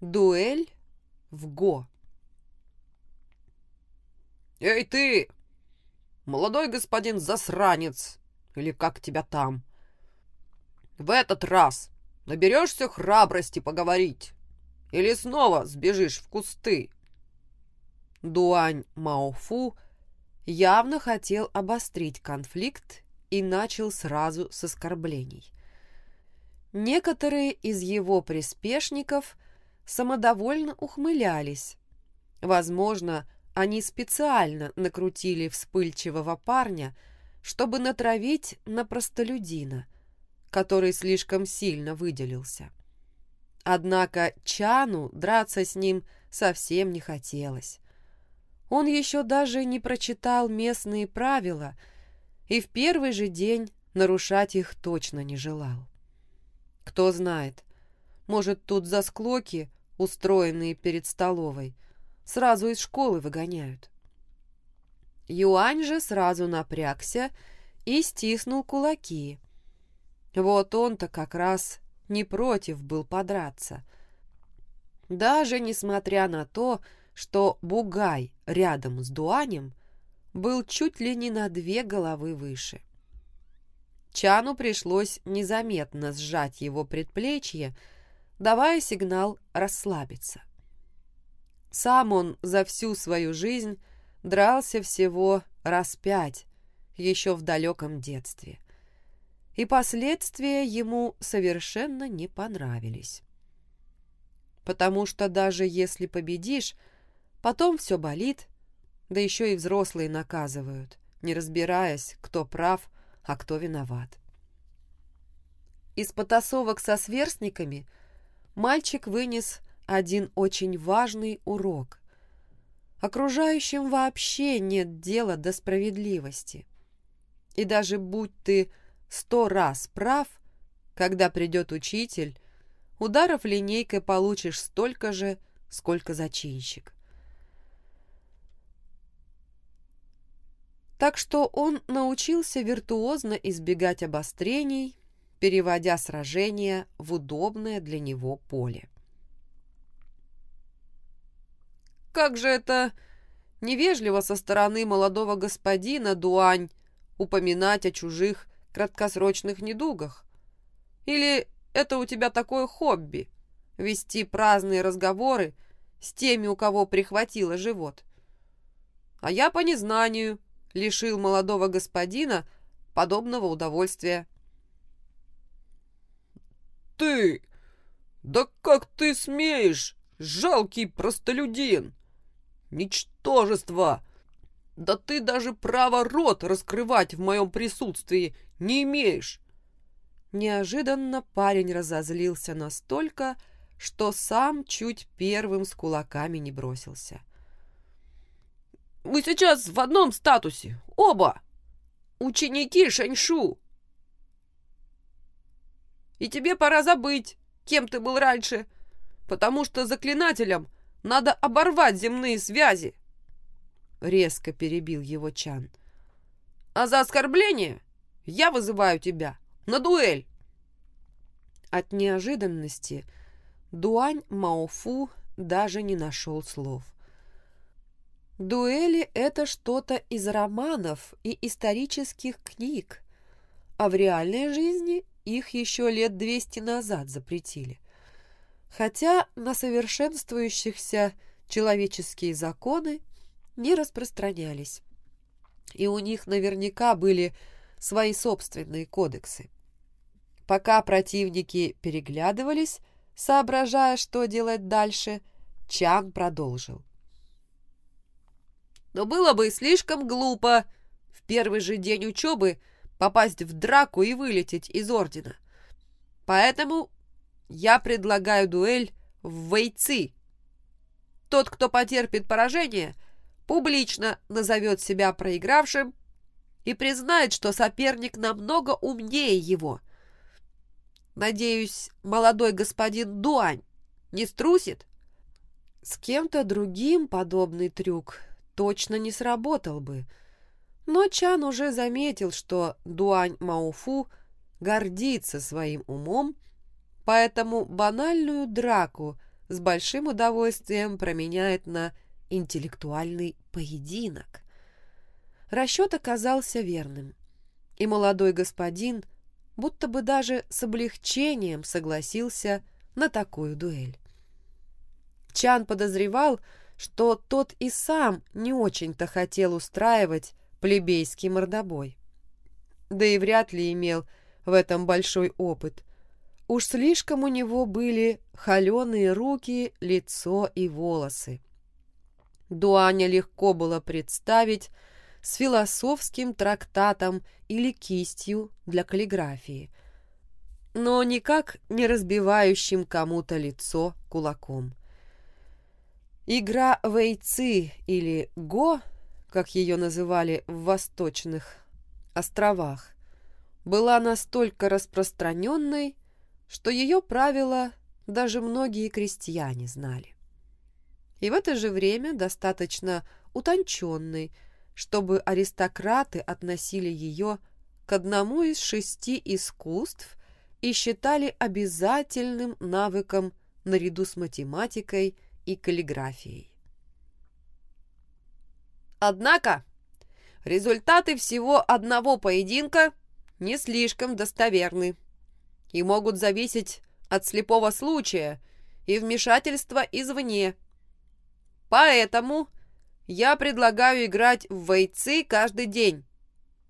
Дуэль в Го. «Эй ты, молодой господин засранец, или как тебя там? В этот раз наберешься храбрости поговорить, или снова сбежишь в кусты?» Дуань Маофу явно хотел обострить конфликт и начал сразу с оскорблений. Некоторые из его приспешников самодовольно ухмылялись. Возможно, они специально накрутили вспыльчивого парня, чтобы натравить на простолюдина, который слишком сильно выделился. Однако Чану драться с ним совсем не хотелось. Он еще даже не прочитал местные правила и в первый же день нарушать их точно не желал. Кто знает, может, тут за склоки, устроенные перед столовой, сразу из школы выгоняют. Юань же сразу напрягся и стиснул кулаки. Вот он-то как раз не против был подраться. Даже несмотря на то, что Бугай рядом с Дуанем был чуть ли не на две головы выше. Чану пришлось незаметно сжать его предплечье, давая сигнал расслабиться. Сам он за всю свою жизнь дрался всего раз пять, еще в далеком детстве. И последствия ему совершенно не понравились. Потому что даже если победишь, Потом все болит, да еще и взрослые наказывают, не разбираясь, кто прав, а кто виноват. Из потасовок со сверстниками мальчик вынес один очень важный урок. Окружающим вообще нет дела до справедливости. И даже будь ты сто раз прав, когда придет учитель, ударов линейкой получишь столько же, сколько зачинщик. Так что он научился виртуозно избегать обострений, переводя сражения в удобное для него поле. «Как же это невежливо со стороны молодого господина Дуань упоминать о чужих краткосрочных недугах? Или это у тебя такое хобби — вести праздные разговоры с теми, у кого прихватило живот? А я по незнанию — лишил молодого господина подобного удовольствия. «Ты! Да как ты смеешь, жалкий простолюдин! Ничтожество! Да ты даже право рот раскрывать в моем присутствии не имеешь!» Неожиданно парень разозлился настолько, что сам чуть первым с кулаками не бросился. Мы сейчас в одном статусе. Оба. Ученики Шаньшу. И тебе пора забыть, кем ты был раньше, потому что заклинателям надо оборвать земные связи. Резко перебил его Чан. А за оскорбление я вызываю тебя на дуэль. От неожиданности Дуань Маофу даже не нашел слов. Дуэли — это что-то из романов и исторических книг, а в реальной жизни их еще лет двести назад запретили. Хотя на совершенствующихся человеческие законы не распространялись. И у них наверняка были свои собственные кодексы. Пока противники переглядывались, соображая, что делать дальше, Чан продолжил. Но было бы слишком глупо в первый же день учебы попасть в драку и вылететь из ордена. Поэтому я предлагаю дуэль в Вейци. Тот, кто потерпит поражение, публично назовет себя проигравшим и признает, что соперник намного умнее его. Надеюсь, молодой господин Дуань не струсит? С кем-то другим подобный трюк точно не сработал бы. Но Чан уже заметил, что Дуань Мауфу гордится своим умом, поэтому банальную драку с большим удовольствием променяет на интеллектуальный поединок. Расчет оказался верным, и молодой господин будто бы даже с облегчением согласился на такую дуэль. Чан подозревал, что тот и сам не очень-то хотел устраивать плебейский мордобой. Да и вряд ли имел в этом большой опыт. Уж слишком у него были холеные руки, лицо и волосы. Дуаня легко было представить с философским трактатом или кистью для каллиграфии, но никак не разбивающим кому-то лицо кулаком. Игра вейцы или го, как ее называли в восточных островах, была настолько распространенной, что ее правила даже многие крестьяне знали. И в это же время достаточно утонченной, чтобы аристократы относили ее к одному из шести искусств и считали обязательным навыком наряду с математикой и каллиграфией. Однако результаты всего одного поединка не слишком достоверны и могут зависеть от слепого случая и вмешательства извне. Поэтому я предлагаю играть в вейцы каждый день.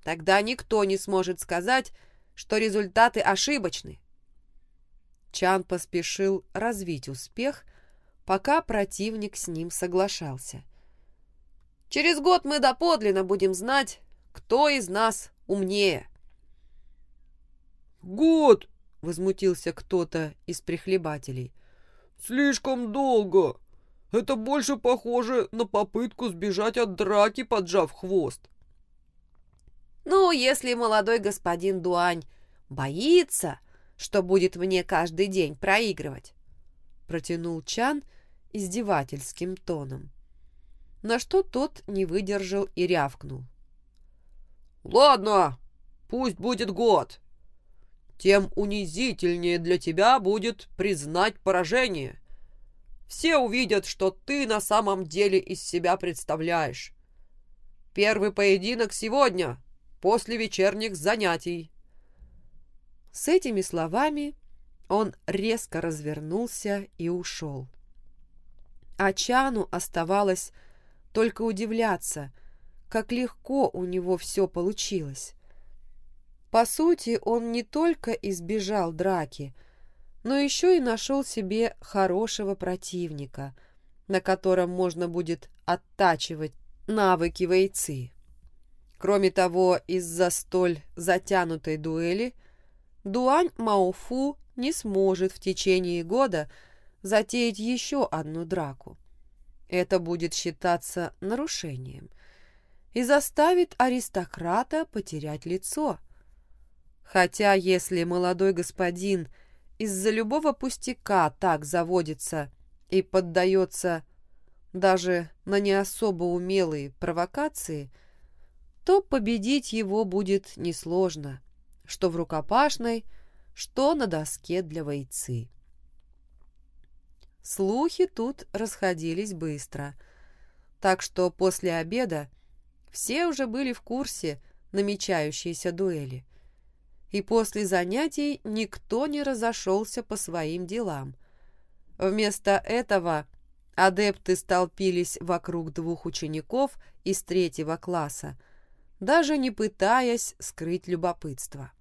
Тогда никто не сможет сказать, что результаты ошибочны. Чан поспешил развить успех, пока противник с ним соглашался. Через год мы доподлинно будем знать, кто из нас умнее. «Год!» — возмутился кто-то из прихлебателей. «Слишком долго. Это больше похоже на попытку сбежать от драки, поджав хвост». «Ну, если молодой господин Дуань боится, что будет мне каждый день проигрывать», — протянул Чан издевательским тоном. На что тот не выдержал и рявкнул. «Ладно, пусть будет год тем унизительнее для тебя будет признать поражение. Все увидят, что ты на самом деле из себя представляешь. Первый поединок сегодня, после вечерних занятий. С этими словами он резко развернулся и ушел. А Чану оставалось только удивляться, как легко у него все получилось. По сути, он не только избежал драки, но еще и нашел себе хорошего противника, на котором можно будет оттачивать навыки войцы. Кроме того, из-за столь затянутой дуэли Дуань Мауфу не сможет в течение года затеять еще одну драку. Это будет считаться нарушением и заставит аристократа потерять лицо – Хотя, если молодой господин из-за любого пустяка так заводится и поддается даже на не особо умелые провокации, то победить его будет несложно, что в рукопашной, что на доске для войцы. Слухи тут расходились быстро, так что после обеда все уже были в курсе намечающейся дуэли и после занятий никто не разошелся по своим делам. Вместо этого адепты столпились вокруг двух учеников из третьего класса, даже не пытаясь скрыть любопытство.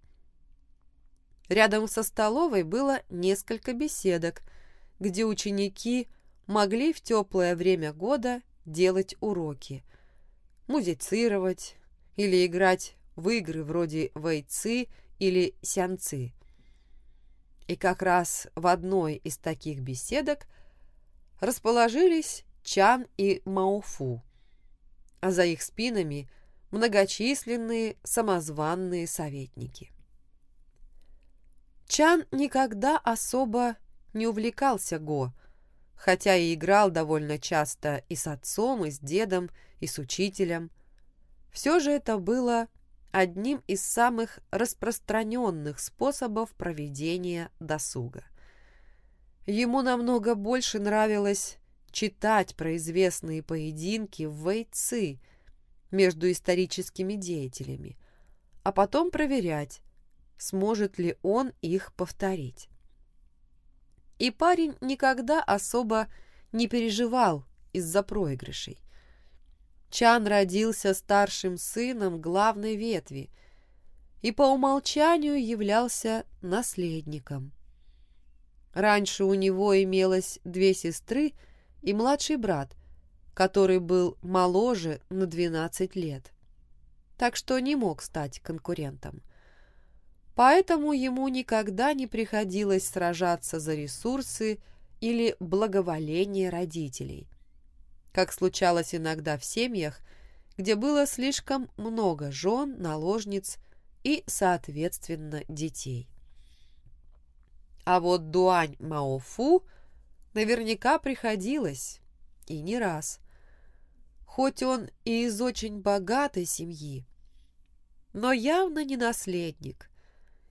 Рядом со столовой было несколько беседок, где ученики могли в теплое время года делать уроки, музицировать или играть в игры вроде «Войцы» или сянцы. И как раз в одной из таких беседок расположились Чан и Мауфу, а за их спинами многочисленные самозванные советники. Чан никогда особо не увлекался Го, хотя и играл довольно часто и с отцом, и с дедом, и с учителем. Все же это было одним из самых распространенных способов проведения досуга. Ему намного больше нравилось читать про известные поединки в Вейцы между историческими деятелями, а потом проверять, сможет ли он их повторить. И парень никогда особо не переживал из-за проигрышей. Чан родился старшим сыном главной ветви и по умолчанию являлся наследником. Раньше у него имелось две сестры и младший брат, который был моложе на 12 лет, так что не мог стать конкурентом. Поэтому ему никогда не приходилось сражаться за ресурсы или благоволение родителей, как случалось иногда в семьях, где было слишком много жен, наложниц и, соответственно, детей. А вот Дуань Маофу наверняка приходилось, и не раз. Хоть он и из очень богатой семьи, но явно не наследник,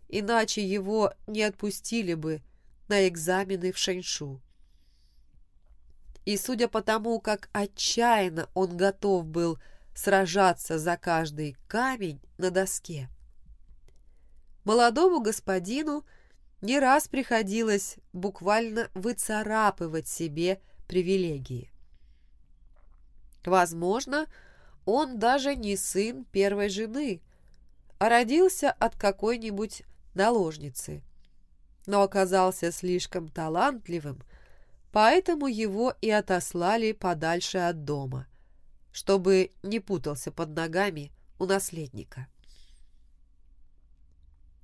иначе его не отпустили бы на экзамены в Шэньшу. И судя по тому, как отчаянно он готов был сражаться за каждый камень на доске, молодому господину не раз приходилось буквально выцарапывать себе привилегии. Возможно, он даже не сын первой жены, а родился от какой-нибудь наложницы, но оказался слишком талантливым, поэтому его и отослали подальше от дома, чтобы не путался под ногами у наследника.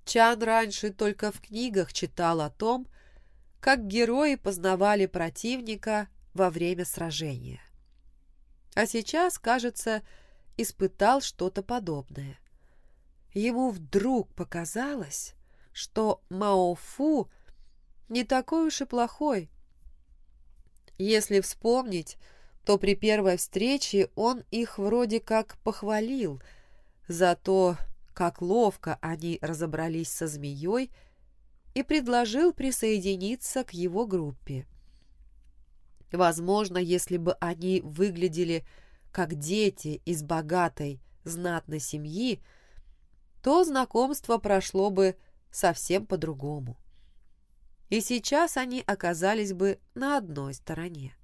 Чан раньше только в книгах читал о том, как герои познавали противника во время сражения. А сейчас, кажется, испытал что-то подобное. Ему вдруг показалось, что Маофу не такой уж и плохой. Если вспомнить, то при первой встрече он их вроде как похвалил за то, как ловко они разобрались со змеей, и предложил присоединиться к его группе. Возможно, если бы они выглядели как дети из богатой, знатной семьи, то знакомство прошло бы совсем по-другому. И сейчас они оказались бы на одной стороне.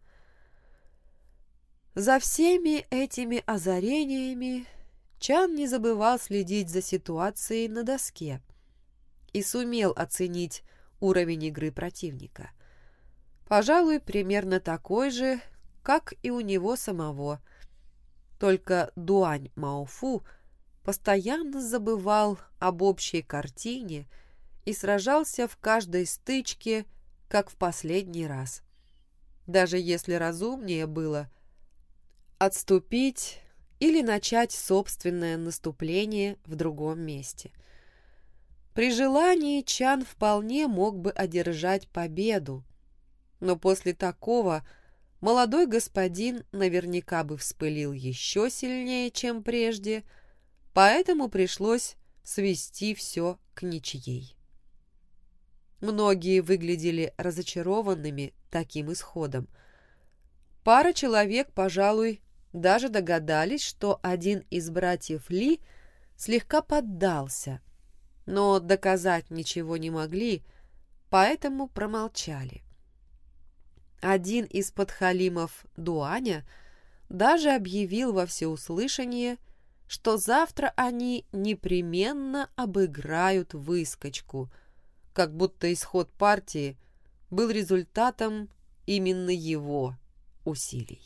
За всеми этими озарениями Чан не забывал следить за ситуацией на доске и сумел оценить уровень игры противника. Пожалуй, примерно такой же, как и у него самого. Только Дуань Маофу постоянно забывал об общей картине и сражался в каждой стычке, как в последний раз. Даже если разумнее было отступить или начать собственное наступление в другом месте. При желании Чан вполне мог бы одержать победу, но после такого молодой господин наверняка бы вспылил еще сильнее, чем прежде, поэтому пришлось свести все к ничьей. Многие выглядели разочарованными таким исходом. Пара человек, пожалуй, даже догадались, что один из братьев Ли слегка поддался, но доказать ничего не могли, поэтому промолчали. Один из подхалимов Дуаня даже объявил во всеуслышание, что завтра они непременно обыграют выскочку, как будто исход партии был результатом именно его усилий.